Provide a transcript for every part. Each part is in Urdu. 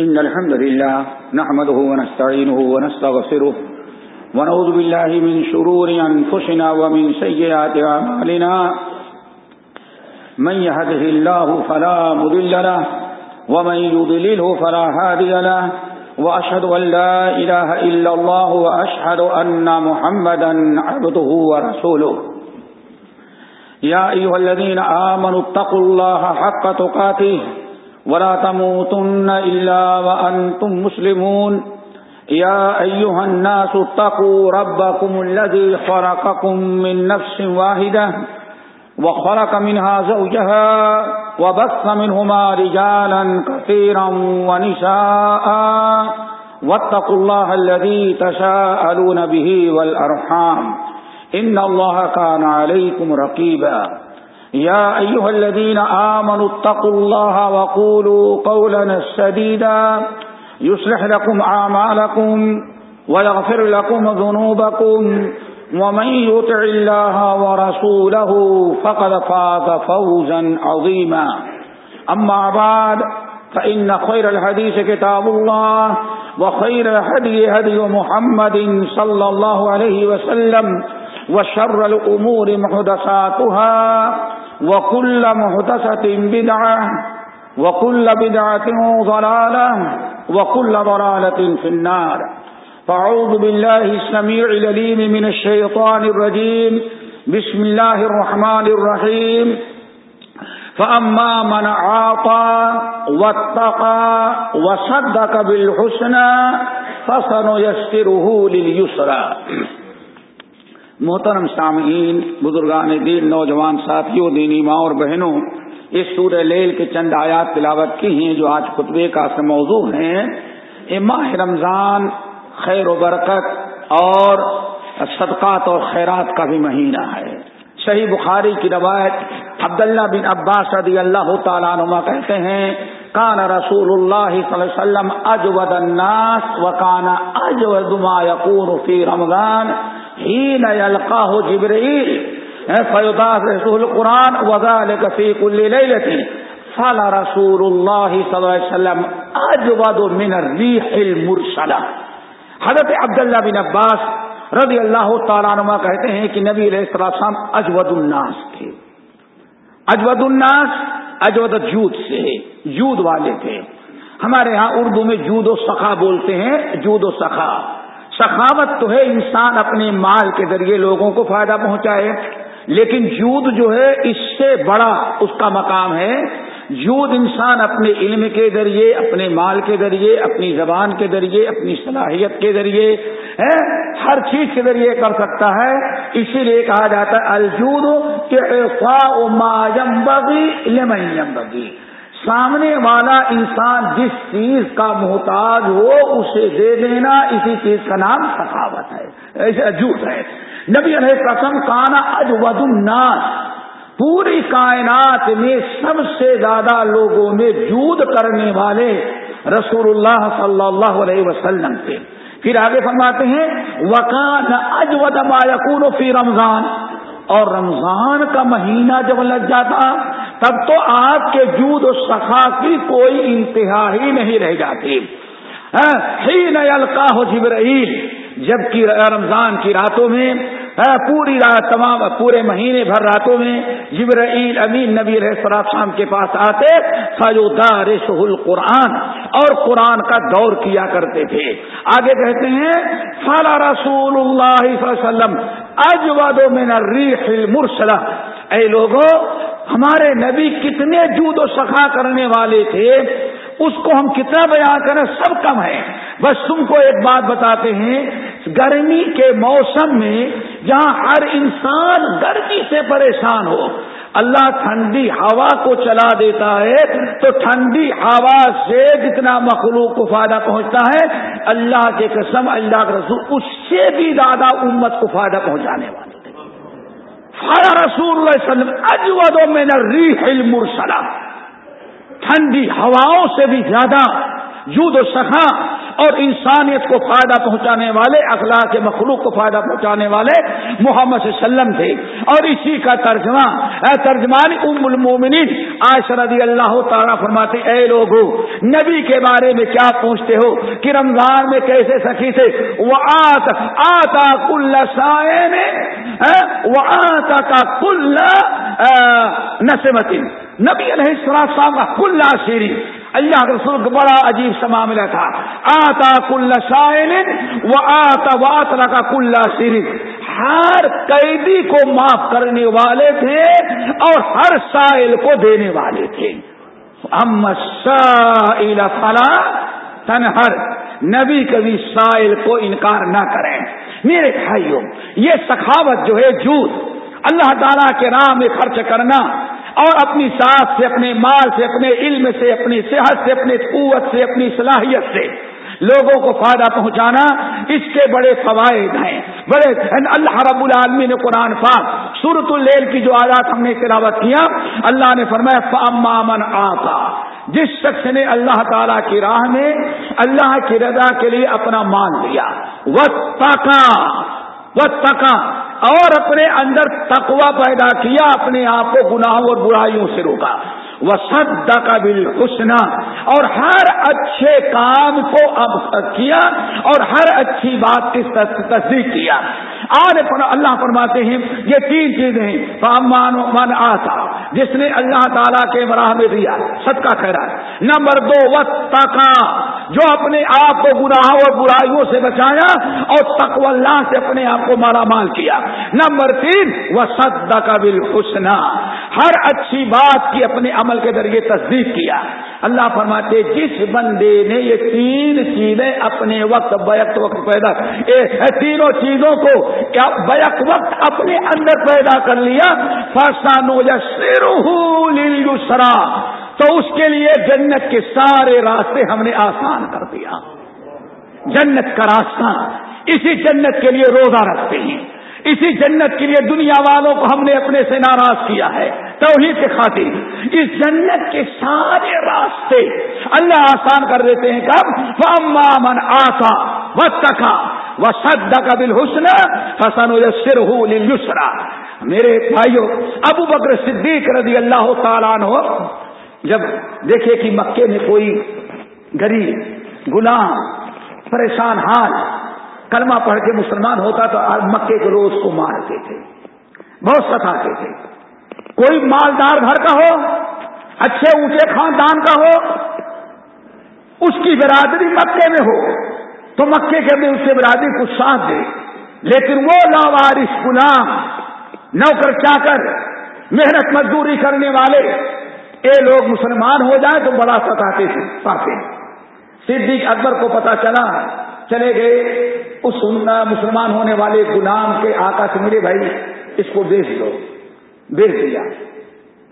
إن الحمد لله نحمده ونستعينه ونستغفره ونعوذ بالله من شرور أنفسنا ومن سيئات أعمالنا من يهده الله فلا مذل له ومن يضلله فلا هادي له وأشهد أن لا إله إلا الله وأشهد أن محمدا عبده ورسوله يا أيها الذين آمنوا اتقوا الله حق تقاته ولا تموتن إلا وأنتم مسلمون. يا أيها الناس اتقوا ربكم الذي خرقكم من نفس واحدة وخرق منها زوجها وبث منهما رجالا كثيرا ونساء. واتقوا الله الذي تساءلون به والأرحام. إن الله كان عليكم رقيبا. يا أيها الذين آمنوا اتقوا الله وقولوا قولا سديدا. يصلح لكم أعمالكم ويغفر لكم ذنوبكم. ومن يطع الله ورسوله فقد فاز فوزا عظيما. أما بعد، فإن خير الحديث كتاب الله وخير الهدي هدي محمد صلى الله عليه وسلم وشر الأمور محدثاتها وكل محدثة بدعة وكل بدعة ضلالة وكل ضلالة في النار فأعوذ بالله السميع العليم من الشيطان الرجيم بسم الله الرحمن الرحيم فأما من عاطى واتقى وصدق بالحسنى فسنيسره لليسرى محترم سامعین، بزرگان دین، نوجوان ساتھیوں، دینی ماں اور بہنوں، اس سورہ لیل کے چند آیات تلاوت کی ہیں جو آج خطبے کا موضوع ہیں۔ یہ ماہ رمضان، خیر و برکت اور صدقات اور خیرات کا بھی مہینہ ہے۔ صحیح بخاری کی روایت عبداللہ بن عباس رضی اللہ تعالیٰ نما کہتے ہیں، کان رسول اللہ صلی اللہ علیہ وسلم اجود الناس و کانا اجود ما یقون فی رمضان حين يلقاه جبريل فيضاف رسول القرآن، وذلك في كل ليلة. فلا رسول الله صلى الله عليه وسلم من الريح المرسلة. حضرت عبداللہ بن عباس رضی اللہ تعالیٰ نما کہتے ہیں کہ نبی علیہ السلام اجود الناس تھے۔ اجود الناس اجود جود سے جود والے تھے۔ ہمارے ہاں اردو میں جود و سخا بولتے ہیں، جود و سخا۔ سخاوت تو ہے انسان اپنے مال کے ذریعے لوگوں کو فائدہ پہنچائے۔ لیکن جود جو ہے، اس سے بڑا اس کا مقام ہے۔ جود انسان اپنے علم کے ذریعے، اپنے مال کے ذریعے، اپنی زبان کے ذریعے، اپنی صلاحیت کے ذریعے ہر چیز کے ذریعے کر سکتا ہے۔ اسی لیے کہا جاتا ہے، الجود بگی سامنے والا انسان جس چیز کا محتاج ہو، اسے دے دینا اسی چیز کا نام سخاوت ہے، ایسے جھوٹ ہے۔ نبی علیہ قسم کانا اجود الناس۔ پوری کائنات میں سب سے زیادہ لوگوں میں جود کرنے والے رسول اللہ صلی اللہ علیہ وسلم تھے۔ پھر آگے فرماتے ہیں، وکان اجود ما یقون فی رمضان۔ اور رمضان کا مہینہ جب لگ جاتا تب تو آپ کے جود و سخا کی کوئی انتہا ہی نہیں رہ جاتی۔ ہی ہی نلکا ہو جبرائیل، جبکہ رمضان کی راتوں میں پوری رات تمام پورے مہینے بھر راتوں میں جبرائیل امین نبی علیہ شام کے پاس آتے فجودار سہل قرآن اور قرآن کا دور کیا کرتے تھے۔ آگے کہتے ہیں، فلا رسول اللہ صلی اللہ علیہ وسلم اجواد من الریح المرسلہ اے لوگوں ہمارے نبی کتنے جود و سخا کرنے والے تھے، اس کو ہم کتنا بیان کریں، سب کم ہے بس تم کو ایک بات بتاتے ہیں، گرمی کے موسم میں جہاں ہر انسان گرمی سے پریشان ہو۔ اللہ ٹھنڈی ہوا کو چلا دیتا ہے تو ٹھنڈی ہوا سے جتنا مخلوق کو فائدہ پہنچتا ہے، اللہ کے قسم، اللہ کے رسول، اس سے بھی زیادہ امت کو فائدہ پہنچانے والے رسول اللہ وسلم اجود میں نہ ری مرسلا ٹھنڈی ہواؤں سے بھی زیادہ جود و سخا اور انسانیت کو فائدہ پہنچانے والے، اخلاق مخلوق کو فائدہ پہنچانے والے محمد صلی اللہ علیہ وسلم تھے۔ اور اسی کا ترجمہ ترجمان ام المومنین آج رضی اللہ تعالیٰ فرماتے اے لوگ نبی کے بارے میں کیا پوچھتے ہو؟ کہ رمضان میں کیسے سخی تھے؟ وہ آتا آتا کل سائے وہ آتا کا کل نسمتی نبی علیہ السلام صاحب کا کل شیری اللہ کے رسول کا بڑا عجیب سا معاملہ تھا۔ آتا کل سائل وہ آتا واطلا کا کل شیری ہر قیدی کو معاف کرنے والے تھے اور ہر سائل کو دینے والے تھے۔ ہم فلا تنہر۔ نبی کبھی سائل کو انکار نہ کریں۔ میرے بھائیوں، یہ سخاوت جو ہے جھوٹ۔ اللہ تعالیٰ کے راہ میں خرچ کرنا اور اپنی ساتھ سے، اپنے مال سے، اپنے علم سے، اپنی صحت سے، اپنی قوت سے، اپنی صلاحیت سے لوگوں کو فائدہ پہنچانا اس کے بڑے فوائد ہیں۔ بڑے اللہ رب العالمی نے قرآن پاک سورت اللیل کی جو آیات ہم نے تلاوت کیا، اللہ نے فرمایا فاما آتا۔ جس شخص نے اللہ تعالی کی راہ میں اللہ کی رضا کے لیے اپنا مان لیا۔ وہ تاکہ وہ تکا اور اپنے اندر تقوا پیدا کیا اپنے آپ کو گناہوں اور برائیوں سے روکا۔ وہ سد کا بل اور ہر اچھے کام کو اب کیا، اور ہر اچھی بات کی تصدیق کیا۔ آج اللہ فرماتے ہیں، یہ تین چیزیں من آتا، جس نے اللہ تعالیٰ کے براہ میں دیا۔ سب کا ہے۔ نمبر دو وقت جو اپنے آپ کو گناہوں اور برائیوں سے بچایا، اور تقو اللہ سے اپنے آپ کو مالا مال کیا۔ نمبر تین وہ سد کا بل ہر اچھی بات کی اپنے عمل کے ذریعے تصدیق کیا۔ اللہ فرماتے جس بندے نے یہ تین چیزیں اپنے وقت بیک وقت پیدا تینوں چیزوں کو کیا بیک وقت اپنے اندر پیدا کر لیا؟ فاسانو یا سرا تو اس کے لیے جنت کے سارے راستے ہم نے آسان کر دیا۔ جنت کا راستہ۔ اسی جنت کے لیے روزہ رکھتے ہیں۔ اسی جنت کے لیے دنیا والوں کو ہم نے اپنے سے ناراض کیا ہے۔ توحید کے خاطر اس جنت کے سارے راستے اللہ آسان کر دیتے ہیں کب وہ من آسا و تکا وہ سد کا دل حسن حسن سر ہُسرا میرے بھائیوں ابو بکر صدیق رضی اللہ تعالیٰ ہو جب دیکھے کہ مکے میں کوئی غریب غلام، پریشان حال، کلمہ پڑھ کے مسلمان ہوتا تو مکے کے روز کو مارتے تھے، بہت ستاتے تھے۔ کوئی مالدار گھر کا ہو، اچھے اونچے خاندان کا ہو، اس کی برادری مکے میں ہو، تو مکے کے بھی اس سے برادری کو ساتھ دے۔ لیکن وہ لاوارش غلام، نوکر چا کر محنت مزدوری کرنے والے، اے لوگ مسلمان ہو جائیں تو بڑا ستاتے تھے پاتے صدیق اکبر کو پتا چلا، چلے گئے، اس مسلمان ہونے والے غلام کے آقا سے میرے بھائی، اس کو بیچ دو بیچ دیا،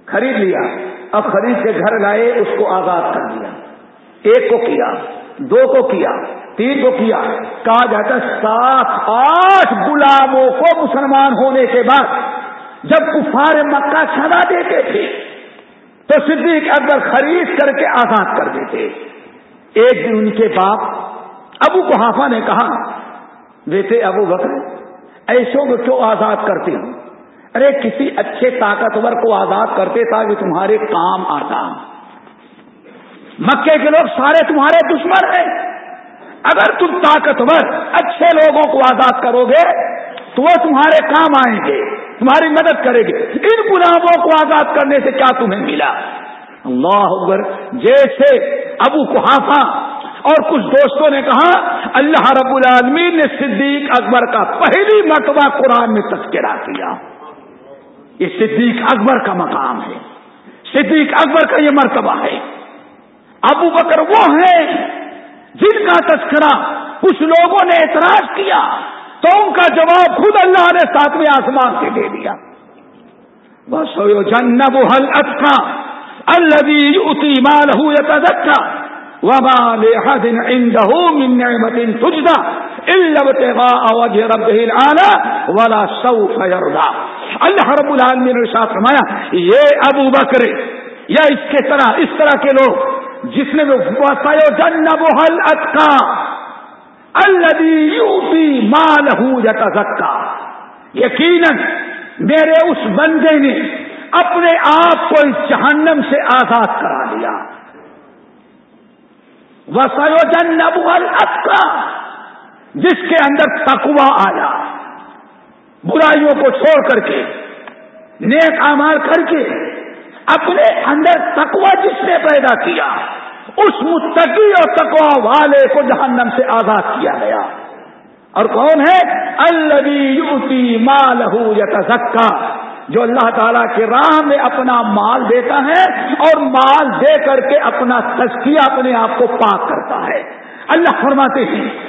خرید لیا۔ اب خرید کے گھر لائے، اس کو آزاد کر دیا۔ ایک کو کیا، دو کو کیا، تین کو کیا۔ کہا جاتا سات، آٹھ غلاموں کو مسلمان ہونے کے بعد جب کفار مکہ چھڑا دیتے تھے، تو صدیق اکبر خرید کر کے آزاد کر دیتے۔ ایک دن ان کے باپ ابو کو نے کہا، بیٹے ابو بکر، ایسوں کو کیوں آزاد کرتے ہو؟ ارے کسی اچھے طاقتور کو آزاد کرتے تاکہ تمہارے کام آتا مکے کے لوگ سارے تمہارے دشمن ہیں۔ اگر تم طاقتور اچھے لوگوں کو آزاد کرو گے، تو وہ تمہارے کام آئیں گے، تمہاری مدد کرے گے۔ ان غلاموں کو آزاد کرنے سے کیا تمہیں ملا؟ اللہ اکبر، جیسے ابو کو اور کچھ دوستوں نے کہا، اللہ رب العالمین نے صدیق اکبر کا پہلی مرتبہ قرآن میں تذکرہ کیا۔ یہ صدیق اکبر کا مقام ہے۔ صدیق اکبر کا یہ مرتبہ ہے۔ ابو بکر وہ ہیں جن کا تذکرہ کچھ لوگوں نے اعتراض کیا تو ان کا جواب خود اللہ نے ساتویں آسمان سے دے دیا۔ بس جنب حل اچھا اللہ اسی مال ہو وما لأحد عنده من نعمة تجدى إلا ابتغاء وجه ربه العالى ولا سوف يرضى۔ اللہ رب العالمین نے ساتھ فرمایا، یہ ابو بکر، یا اس کے طرح، اس طرح کے لوگ، جس نے جنب حل اتقا الدی مال ہوں یا یقیناً میرے اس بندے نے اپنے آپ کو اس جہنم سے آزاد کرا لیا۔ وہ سروجن نبول کا جس کے اندر تکوا آیا۔ برائیوں کو چھوڑ کر کے، نیک امال کر کے اپنے اندر تکوا جس نے پیدا کیا، اس متقی اور تکوا والے کو جہنم سے آزاد کیا گیا۔ اور کون ہے؟ البی مال یا جو اللہ تعالیٰ کے راہ میں اپنا مال دیتا ہے اور مال دے کر کے اپنا تزکیہ اپنے آپ کو پاک کرتا ہے۔ اللہ فرماتے ہیں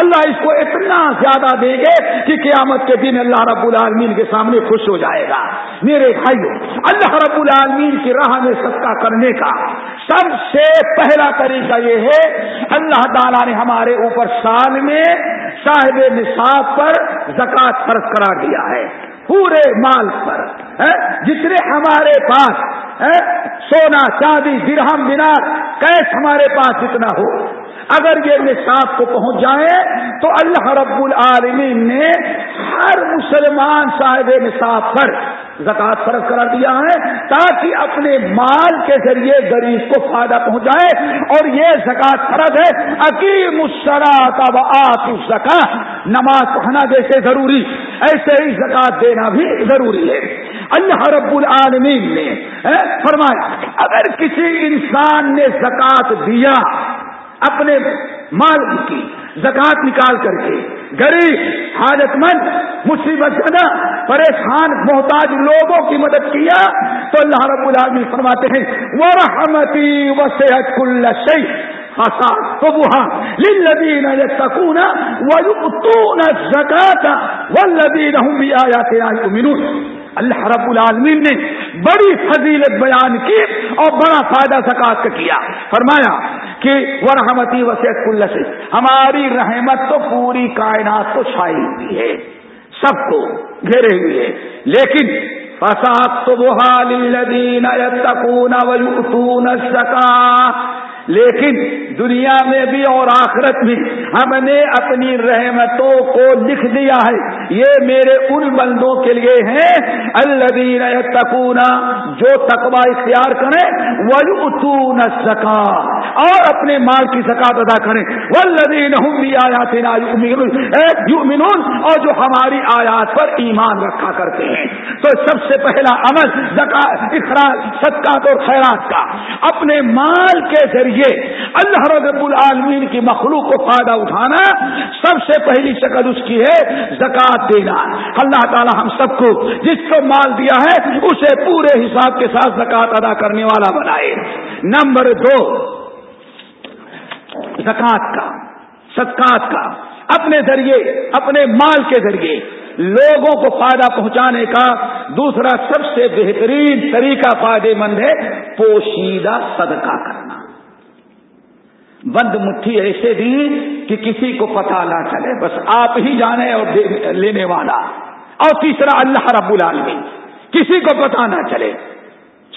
اللہ اس کو اتنا زیادہ دے گے کہ قیامت کے دن اللہ رب العالمین کے سامنے خوش ہو جائے گا۔ میرے بھائیوں اللہ رب العالمین کی راہ میں صدقہ کرنے کا سب سے پہلا طریقہ یہ ہے، اللہ تعالیٰ نے ہمارے اوپر سال میں صاحب نصاب پر زکات فرض کرا دیا ہے۔ پورے مال پر جتنے ہمارے پاس سونا، چاندی، درہم بنار کیش ہمارے پاس جتنا ہو۔ اگر یہ نصاب کو پہنچ جائے، تو اللہ رب العالمین نے ہر مسلمان صاحب نصاب پر زکات فرض کرا دیا ہے، تاکہ اپنے مال کے ذریعے غریب کو فائدہ پہنچائے اور یہ زکات فرض ہے عقیم الشراط و آت نماز پڑھنا جیسے ضروری۔ ایسے ہی زکات دینا بھی ضروری ہے۔ اللہ رب العالمین نے فرمایا، اگر کسی انسان نے زکات دیا اپنے مال کی، زکات نکال کر کے، غریب حاجت مند مصیبت زدہ، پریشان، محتاج لوگوں کی مدد کیا، تو اللہ رب العالمین فرماتے ہیں وہ رحمتی و صحت کل شی للذین یتقون ویؤتون الزکاة والذین هم بآیاتنا اللہ رب العالمین نے بڑی فضیلت بیان کی اور بڑا فائدہ زکات کا کیا. فرمایا کہ وہ رحمتی وسیع کل سے ہماری رحمت تو پوری کائنات کو چھائی ہوئی ہے. سب کو گھیرے ہوئے ہے لیکن فساد تو بحال الدین تکون ویؤتون الزکاة. لیکن دنیا میں بھی اور آخرت میں ہم نے اپنی رحمتوں کو لکھ دیا ہے۔ یہ میرے ان بندوں کے لیے ہیں۔ اللہ تکونا جو تقوا اختیار کریں وہ سکا اور اپنے مال کی زکات ادا کریں۔ وہ لدین بھی آیات اور جو ہماری آیات پر ایمان رکھا کرتے ہیں۔ تو سب سے پہلا عمل اخراج، صدقات اور خیرات کا۔ اپنے مال کے ذریعے یہ اللہ رب العالمین کی مخلوق کو فائدہ اٹھانا سب سے پہلی شکل اس کی ہے زکات دینا۔ اللہ تعالی ہم سب کو جس کو مال دیا ہے، اسے پورے حساب کے ساتھ زکات ادا کرنے والا بنائے۔ نمبر دو زکات کا، صدقات کا۔ اپنے ذریعے، اپنے مال کے ذریعے لوگوں کو فائدہ پہنچانے کا دوسرا سب سے بہترین طریقہ، فائدے مند ہے، پوشیدہ صدقہ کرنا۔ بند مٹھی ایسے دی کہ کسی کو پتا نہ چلے، بس آپ ہی جانے اور لینے والا۔ اور تیسرا، اللہ رب العالمین، کسی کو پتا نہ چلے۔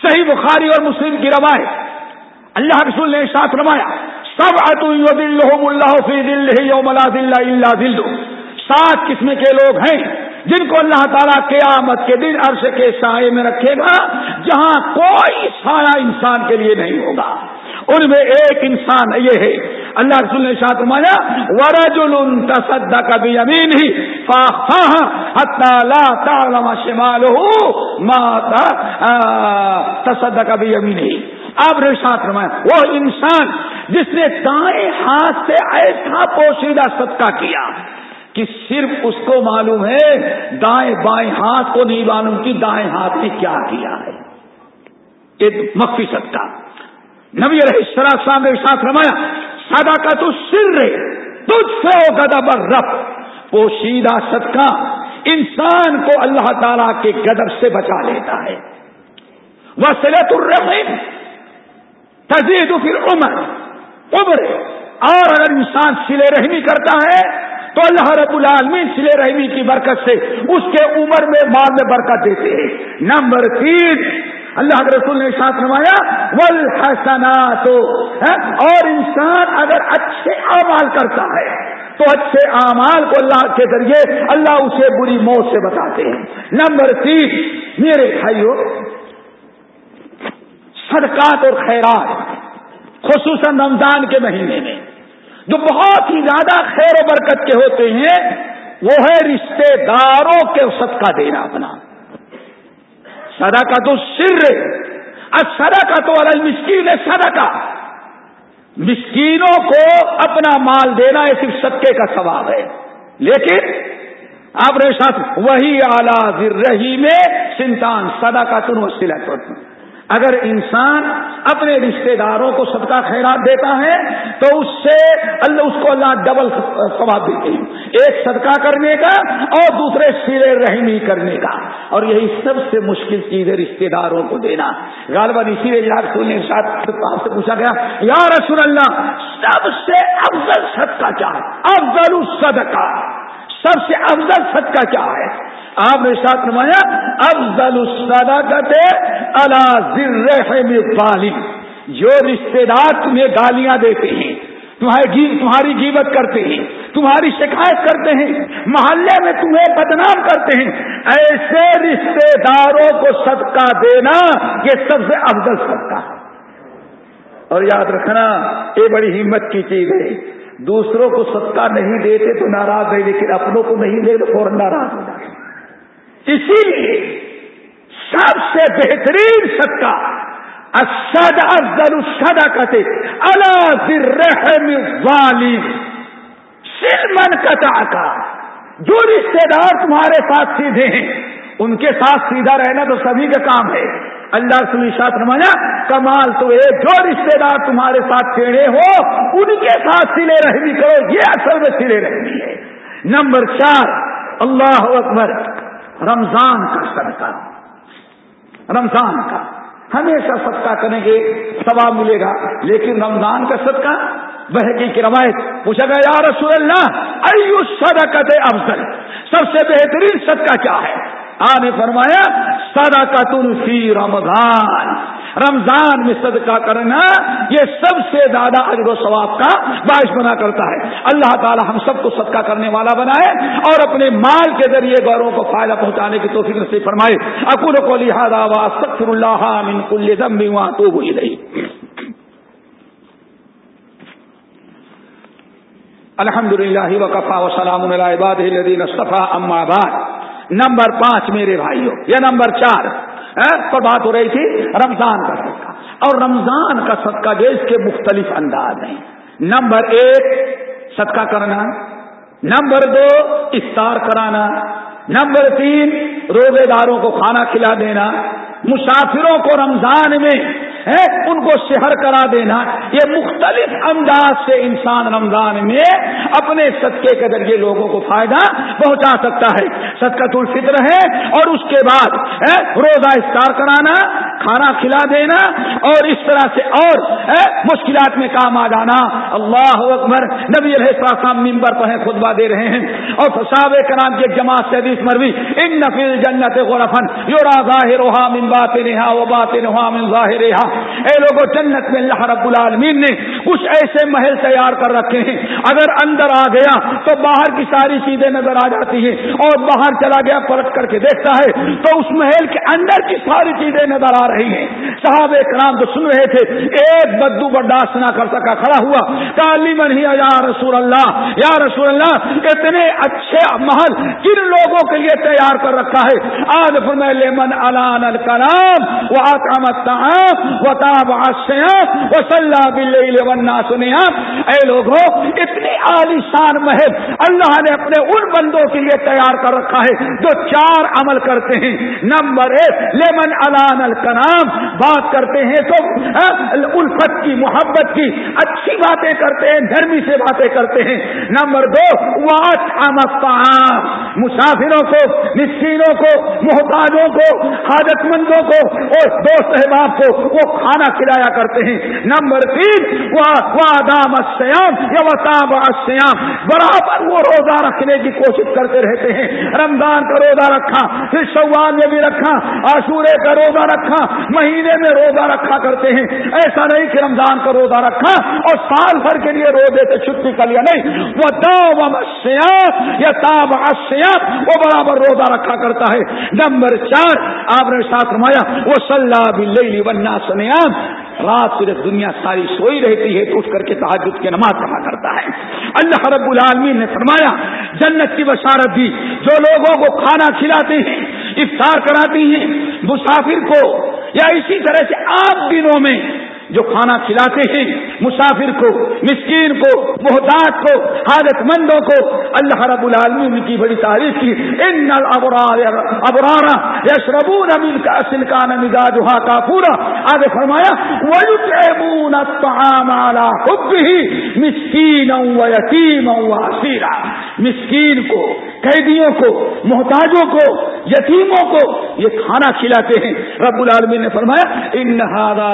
صحیح بخاری اور مسلم کی روایت۔ اللہ رسول نے ساتھ روایا سب دل اللہ فی دل یوم اللہ دل سات قسم کے لوگ ہیں جن کو اللہ تعالیٰ قیامت کے دن عرش کے سائے میں رکھے گا، جہاں کوئی سایہ انسان کے لیے نہیں ہوگا۔ ان میں ایک انسان یہ ہے۔ اللہ رسول نے شاہ تمایا ورج تصد کبھی امین ہی شمال ماتا تصد کبھی امین ہی آپ نے ساتھ رمایا وہ انسان جس نے دائیں ہاتھ سے ایسا پوشیدہ صدقہ کیا کہ صرف اس کو معلوم ہے دائیں بائیں ہاتھ کو نہیں معلوم کہ دائیں ہاتھ نے کیا کیا ہے۔ ایک مخفی صدقہ۔ نبی علیہ السلام نے ساتھ رمایا سادا کا تو سر رہے تجھ سے ہو گدب رب پوشیدہ صدقہ انسان کو اللہ تعالی کے گدب سے بچا لیتا ہے۔ وہ سلت الرحم، تزید پھر عمر عمر۔ اور اگر انسان سلے رحمی کرتا ہے، تو اللہ رب العالمین سلے رحمی کی برکت سے اس کے عمر میں مال میں برکت دیتے ہیں۔ نمبر تین اللہ کے رسول نے ساتھ نمایا ول تو اور انسان اگر اچھے اعمال کرتا ہے، تو اچھے اعمال کو اللہ کے ذریعے اللہ اسے بری موت سے بتاتے ہیں۔ نمبر تین، میرے بھائیوں صدقات اور خیرات، خصوصاً رمضان کے مہینے میں، جو بہت ہی زیادہ خیر و برکت کے ہوتے ہیں، وہ ہے رشتے داروں کے صدقہ دینا اپنا۔ سدا کا تو سر سدا کا تو الگ مسکین ہے سدا کا مسکینوں کو اپنا مال دینا یہ صرف صدقے کا ثواب ہے۔ لیکن آپ نے ساتھ وہی اعلیٰ رہی میں سنتان سدا کا تنوع وسیلہ اگر انسان اپنے رشتے داروں کو صدقہ خیرات دیتا ہے، تو اس سے اللہ، اس کو اللہ ڈبل ثواب دیتے ہیں۔ ایک صدقہ کرنے کا اور دوسرے سرے رحمی کرنے کا۔ اور یہی سب سے مشکل چیز ہے رشتے داروں کو دینا۔ غالباً اسی لیے رسول نے ساتھ آپ سے پوچھا گیا، یا رسول اللہ، سب سے افضل صدقہ کیا ہے؟ افضل صدقہ سب سے افضل صدقہ کیا ہے؟ آپ نے ساتھ نمایا افضل الصدقت اللہ ذر جو رشتے دار تمہیں گالیاں دیتے ہیں تمہاری تمہاری گیبت کرتے ہیں، تمہاری شکایت کرتے ہیں، محلے میں تمہیں بدنام کرتے ہیں، ایسے رشتے داروں کو صدقہ دینا یہ سب سے افضل صدقہ ہے۔ اور یاد رکھنا، یہ بڑی ہمت کی چیز ہے۔ دوسروں کو صدقہ نہیں دیتے تو ناراض نہیں لیکن اپنوں کو نہیں دے تو فوراً ناراض ہو جاتے اسی لیے سب سے بہترین صدقہ اسد افضل الصدا کہتے اللہ رحم والی سلمن کتا کا جو رشتے دار تمہارے ساتھ سیدھے ہیں، ان کے ساتھ سیدھا رہنا تو سبھی کا کام ہے۔ اللہ سلی ساتھ رمانا کمال تو ایک جو رشتے دار تمہارے ساتھ ٹیڑے ہو، ان کے ساتھ سلے رہنی کرو، یہ اصل میں سلے رہنی ہے۔ نمبر چار، اللہ اکبر رمضان کا صدقہ۔ رمضان کا۔ ہمیشہ صدقہ کریں گے، ثواب ملے گا۔ لیکن رمضان کا صدقہ بہگی کی روایت۔ پوچھا گیا، یا رسول اللہ، ایو صدقت افضل؟ سب سے بہترین صدقہ کیا ہے؟ آپ نے فرمایا صدقہ فی رمضان۔ رمضان میں صدقہ کرنا یہ سب سے زیادہ اجر و ثواب کا باعث بنا کرتا ہے۔ اللہ تعالی ہم سب کو صدقہ کرنے والا بنائے اور اپنے مال کے ذریعے گوروں کو فائدہ پہنچانے کی توفیق نصیب فرمائے۔ اکول کو لہٰذا سکر اللہ من کل ذنب وہاں تو رہی الحمد للہ وقفا وسلام عباد الدین اما بعد۔ نمبر پانچ میرے بھائیوں، یا نمبر چار۔ پر بات ہو رہی تھی رمضان کا صدقہ۔ اور رمضان کا صدقہ جو اس کے مختلف انداز ہیں۔ نمبر ایک، صدقہ کرنا۔ نمبر دو، افطار کرانا۔ نمبر تین، روزے داروں کو کھانا کھلا دینا۔ مسافروں کو رمضان میں ان کو شہر کرا دینا۔ یہ مختلف انداز سے انسان رمضان میں اپنے صدقے کے ذریعے لوگوں کو فائدہ پہنچا سکتا ہے۔ صدقت الفطر ہے اور اس کے بعد روزہ افطار کرانا کھانا کھلا دینا اور اس طرح سے اور مشکلات میں کام آ جانا۔ اللہ اکبر، نبی علیہ ممبر پر خطبہ دے رہے ہیں۔ اور صحابہ کرام کی جماعت سے حدیث مروی، ان نفیل جنت غرفن یو ظاہرها من باطنها وباطنها من ظاہرها اے لوگوں جنت میں اللہ رب العالمین نے کچھ ایسے محل تیار کر رکھے ہیں۔ اگر اندر آ گیا تو باہر کی ساری چیزیں نظر آ جاتی ہیں اور باہر چلا گیا، پلٹ کر کے دیکھتا ہے تو اس محل کے اندر کی ساری چیزیں نظر آ رہی ہیں۔ صاحب کرام تو سن رہے تھے، ایک بدو برداشت نہ کر سکا، کھڑا ہوا۔ تعلیم ہی یا رسول اللہ، یا رسول اللہ، اتنے اچھے محل کن لوگوں کے لیے تیار کر رکھا ہے۔ آج فرمائے لیمن الان الکلام وہ آکامت وطاب وصلہ باللیل والناس نیام۔ اے لوگوں اتنے عالیشان محل اللہ نے اپنے ان بندوں کے لیے تیار کر رکھا ہے جو چار عمل کرتے ہیں۔ نمبر ایک لیمن الان الکلام۔ بات کرتے ہیں تو الفت کی، محبت کی اچھی باتیں کرتے ہیں نرمی سے باتیں کرتے ہیں۔ نمبر دو واٹ مسافروں کو، مسکینوں کو، محتاجوں کو، حاجت مندوں کو اور دوست احباب کو وہ کھانا کھلایا کرتے ہیں۔ نمبر تین وادام سیام یا وطاب سیام برابر وہ روزہ رکھنے کی کوشش کرتے رہتے ہیں۔ رمضان کا روزہ رکھا، پھر سوال میں بھی رکھا آسورے کا روزہ رکھا مہینے میں روزہ رکھا کرتے ہیں۔ ایسا نہیں کہ رمضان کا روزہ رکھا اور سال بھر کے لیے روزے سے چھٹی کر لیا، نہیں۔ وہ یا تاب وہ برابر روزہ رکھا کرتا ہے۔ نمبر چار، آپ نے ساتھ رمایا وہ صلاح بل بننا سنیام رات صرف دنیا ساری سوئی رہتی ہے تو اٹھ کر کے تحجد کی نماز پڑھا کرتا ہے۔ اللہ رب العالمین نے فرمایا، جنت کی بشارت دی۔ جو لوگوں کو کھانا کھلاتے ہیں، افطار کراتی ہیں، مسافر کو یا اسی طرح سے آپ دنوں میں جو کھانا کھلاتے ہیں، مسافر کو، مسکین کو، محتاط کو، حاجت مندوں کو، اللہ رب العالمین کی بڑی تعریف کی، ان ابرارا یشربون من کاسل کان مزاجها کافورا۔ آگے فرمایا، ويطعمون الطعام على حبه مسکینا ويتیما واسیرا مسکین کو، قیدیوں کو، محتاجوں کو، یتیموں کو یہ کھانا کھلاتے ہیں۔ رب العالمین نے فرمایا، ان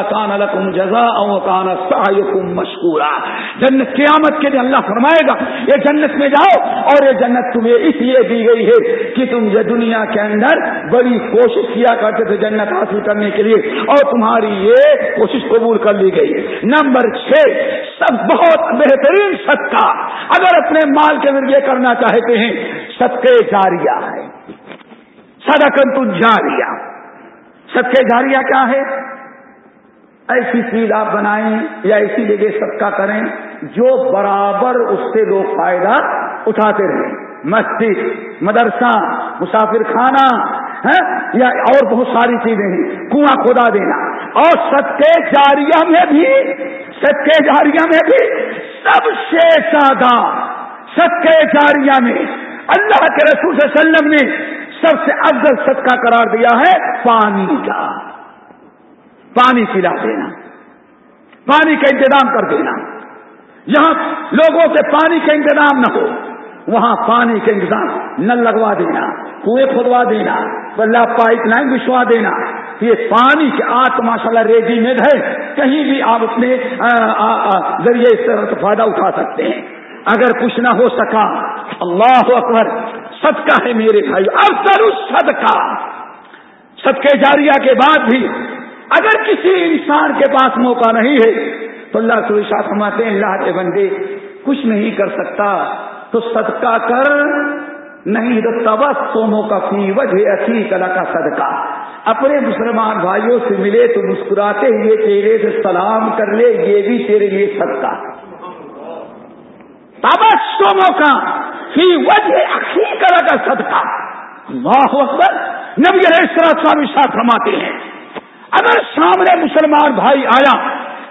کان لکم جزا کان سایکم مشکورا۔ جنت، قیامت کے دن اللہ فرمائے گا، یہ جنت میں جاؤ اور یہ جنت تمہیں اس لیے دی گئی ہے کہ تم یہ دنیا کے اندر بڑی کوشش کیا کرتے تھے جنت حاصل کرنے کے لیے اور تمہاری یہ کوشش قبول کر لی گئی۔ نمبر چھ، سب بہت بہترین صدقہ۔ اگر اپنے مال کے ذریعے کرنا چاہتے ہیں، صدقے جاریہ ہے صدقن تو جاریہ صدقے جاریہ کیا ہے؟ ایسی چیز آپ بنائیں یا ایسی جگہ صدقہ کریں جو برابر اس سے لوگ فائدہ اٹھاتے رہیں۔ مسجد، مدرسہ، مسافر خانہ ہاں؟ یا اور بہت ساری چیزیں ہیں۔ کنواں کھودا دینا۔ اور صدقے جاریہ میں بھی، صدقے جاریہ میں بھی سب سے زیادہ صدقے جاریہ میں اللہ کے رسول صلی اللہ علیہ وسلم نے سب سے افضل صدقہ قرار دیا ہے، پانی کا۔ پانی پلا دینا۔ پانی کا انتظام کر دینا۔ یہاں لوگوں سے پانی کا انتظام نہ ہو، وہاں پانی کا انتظام نل لگوا دینا، کنویں کھدوا دینا بلّہ پائپ لائن بچھوا دینا۔ یہ پانی کے آت ماشاء اللہ ریڈی میڈ ہے، کہیں بھی آپ اپنے ذریعے اس طرح سے فائدہ اٹھا سکتے ہیں۔ اگر کچھ نہ ہو سکا، اللہ اکبر، صدقہ ہے میرے بھائی، افضل صدقہ صدقے جاریہ کے بعد بھی اگر کسی انسان کے پاس موقع نہیں ہے، تو اللہ کو ساتھ فرماتے ہیں، اللہ کے بندے، کچھ نہیں کر سکتا، تو صدقہ کر، نہیں تو تبس سوموں کا فی وجہ اچھی کلا کا صدقہ۔ اپنے مسلمان بھائیوں سے ملے تو مسکراتے ہوئے چہرے سے سلام کر لے، یہ بھی تیرے لیے صدقہ۔ تبسموں کا فی وجہ اچھی کلا کا صدقہ۔ اللہ اکبر۔ نبی علیہ السلام ساتھ فرماتے ہیں، اگر سامنے مسلمان بھائی آیا،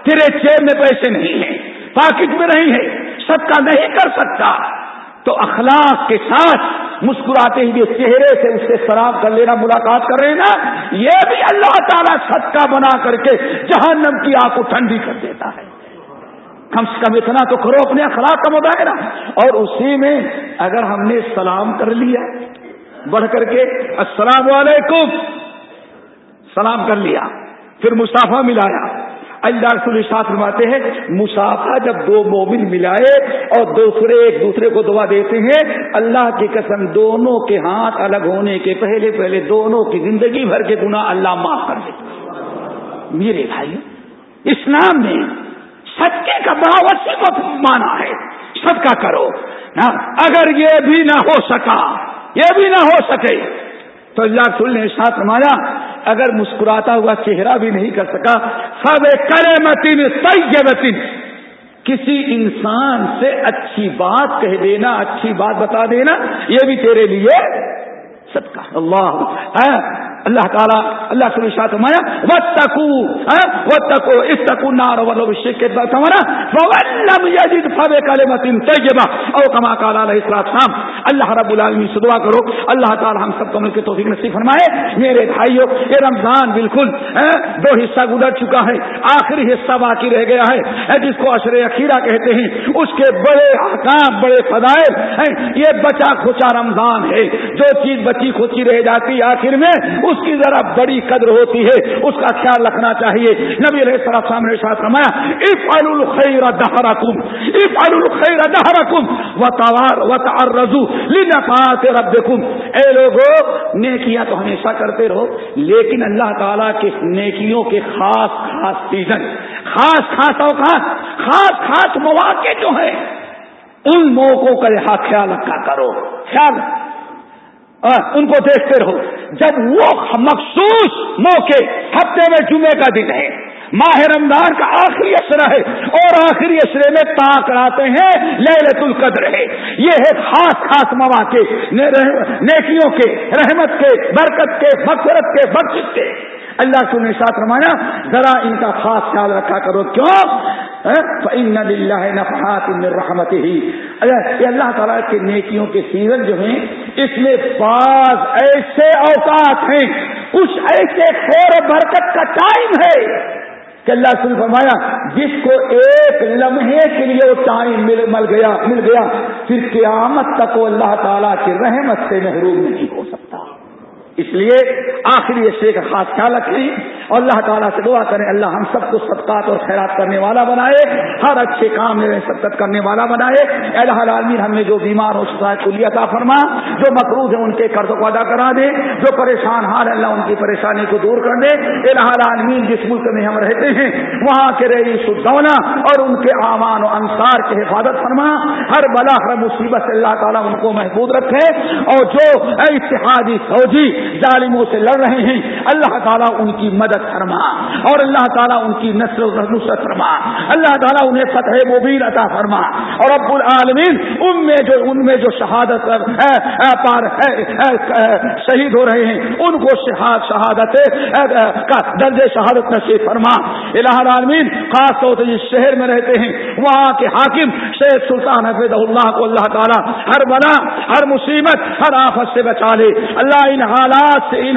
تیرے چیر میں پیسے نہیں ہیں، پاکٹ میں نہیں ہے سب کا نہیں کر سکتا، تو اخلاق کے ساتھ مسکراتے ہوئے چہرے سے اس سے کر لینا، ملاقات کر لینا، یہ بھی اللہ تعالیٰ صدقہ بنا کر کے جہنم کی آپ کو ٹھنڈی کر دیتا ہے۔ کم سے کم اتنا تو کرو اپنے اخلاق کا مظاہرہ۔ اور اسی میں اگر ہم نے سلام کر لیا، بڑھ کر کے السلام علیکم، سلام کر لیا، پھر مسافہ ملایا۔ اللہ رسول ساتھ فرماتے ہیں مسافہ جب دو مومن ملائے اور دوسرے ایک دوسرے کو دعا دیتے ہیں، اللہ کی قسم دونوں کے ہاتھ الگ ہونے کے پہلے پہلے دونوں کی زندگی بھر کے گناہ اللہ معاف کر دیتے میرے بھائی اسلام نے صدقے کا بڑا وسیع کو مانا ہے۔ صدقہ کرو۔ اگر یہ بھی نہ ہو سکا، یہ بھی نہ ہو سکے، تو اللہ رسول نے ساتھ رمایا اگر مسکراتا ہوا چہرہ بھی نہیں کر سکا، سب کرے متین طیبتن۔ کسی انسان سے اچھی بات کہہ دینا، اچھی بات بتا دینا، یہ بھی تیرے لیے صدقہ۔ اللہ ہاں۔ اللہ تعالیٰ اللہ کے ساتھ مایا وہ ہاں، تکو وہ تکو اس تکو نار ولو شیخ کے ہمارا یجد فبے کالے متین طیبہ او کما کالا علیہ السلام اللہ رب العالمین سے دعا کرو، اللہ تعالیٰ ہم سب کو مل کے توفیق نصیب فرمائے۔ میرے بھائیوں یہ رمضان بالکل ہاں، دو حصہ گزر چکا ہے، آخری حصہ باقی رہ گیا ہے ہاں، جس کو اشر اخیرہ کہتے ہیں، اس کے بڑے حکام بڑے فضائل یہ بچا کھوچا رمضان ہے۔ جو چیز بچی کھوچی رہ جاتی آخر میں اس کی ذرا بڑی قدر ہوتی ہے، اس کا خیال رکھنا چاہیے۔ نبی علیہ السلام نے ساتھ رمایا اف الخیر دہرا کم اف الخیر دہرا کم و رضو لنفات رب اے لوگو، نیکیاں تو ہمیشہ کرتے رہو، لیکن اللہ تعالیٰ کے نیکیوں کے خاص خاص سیزن خاص خاص اوقات، خاص خاص مواقع جو ہیں، ان موقعوں کا یہاں خیال رکھا کرو۔ خیال ان کو دیکھتے رہو۔ جب وہ مخصوص موقع ہفتے میں جمعے کا دن ہے، ماہ رمضان کا آخری اشرا ہے اور آخری اشرے میں تا کراتے ہیں للت القدر ہے۔ یہ ہے خاص خاص مواقع نیکیوں کے، رحمت کے، برکت کے مقصرت کے بخش کے۔ اللہ کے ساتھ رمانا ذرا ان کا خاص خیال رکھا کرو۔ کیوں؟ نفحات رحمت ہی یہ اللہ تعالیٰ کے نیکیوں کے سیزن جو ہیں، اس میں بعض ایسے اوقات ہیں، کچھ ایسے خیر برکت کا ٹائم ہے کہ اللہ سن فرمایا، جس کو ایک لمحے کے لیے وہ ٹائم مل مل گیا مل گیا، پھر قیامت تک وہ اللہ تعالیٰ کی رحمت سے محروم نہیں ہو سکتا۔ اس لیے آخری اشرے کا خاص خیال رکھیں اور اللہ تعالیٰ سے دعا کریں، اللہ ہم سب کو صدقات اور خیرات کرنے والا بنائے، ہر اچھے کام میں سبقت کرنے والا بنائے۔ اللہ عالمین ہم نے جو بیمار ہو سکتا ہے عطا فرما، جو مقروض ہے ان کے قرض کو ادا کرا دے، جو پریشان حال اللہ ان کی پریشانی کو دور کر دے۔ اللہ عالمین جس ملک میں ہم رہتے ہیں، وہاں کے رئیس الدولہ اور ان کے امان و انصار کی حفاظت فرما۔ ہر بلا، ہر مصیبت سے اللہ تعالیٰ ان کو محبوب رکھے۔ اور جو اتحادی فوجی ظالموں سے لڑ رہے ہیں۔ اللہ تعالیٰ ان کی مدد فرما اور اللہ تعالیٰ ان کی نسل و نصرت فرما۔ اللہ تعالیٰ انہیں فتح مبین عطا فرما۔ اور اب العالمین ان میں جو ان میں جو شہادت پار شہید ہو رہے ہیں، ان کو شہاد شہادت کا درج شہادت نصیب فرما۔ الہ العالمین، خاص طور سے جس شہر میں رہتے ہیں، وہاں کے حاکم شیخ سلطان حفظ اللہ کو اللہ تعالیٰ ہر بنا، ہر مصیبت، ہر آفت سے بچا لے۔ اللہ ان حالات حضرات سے،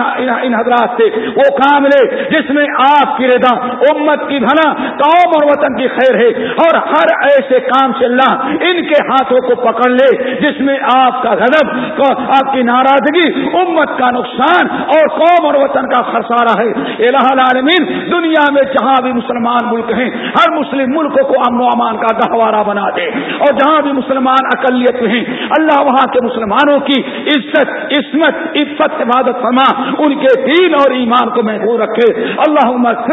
ان حضرات سے وہ کام لے، جس میں آپ کی رضا، امت کی بھنا قوم اور وطن کی خیر ہے۔ اور ہر ایسے کام سے اللہ ان کے ہاتھوں کو پکڑ لے، جس میں آپ کا غضب آپ کی ناراضگی، امت کا نقصان اور قوم اور وطن کا خرسارا ہے۔ الہ العالمین، دنیا میں جہاں بھی مسلمان ملک ہیں، ہر مسلم ملک کو امن و امان کا گہوارہ بنا دے۔ اور جہاں بھی مسلمان اقلیت ہیں، اللہ وہاں کے مسلمانوں کی عزت، عصمت، عفت عبادت فرما، ان کے دین اور ایمان کو محفوظ رکھے۔ اللہ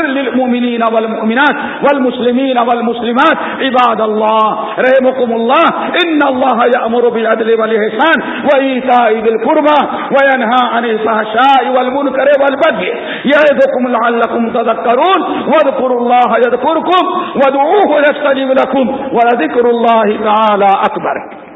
للمؤمنین والمؤمنات والمسلمین والمسلمات۔ عباد اللہ رحمكم اللہ، ان اللہ یامر بالعدل والاحسان وایتاء ذی القربى وینهى عن الفحشاء والمنکر والبغي یعظکم لعلکم تذکرون۔ واذکروا اللہ یذکرکم وادعوه یستجب لكم ولذکر اللہ تعالی اکبر۔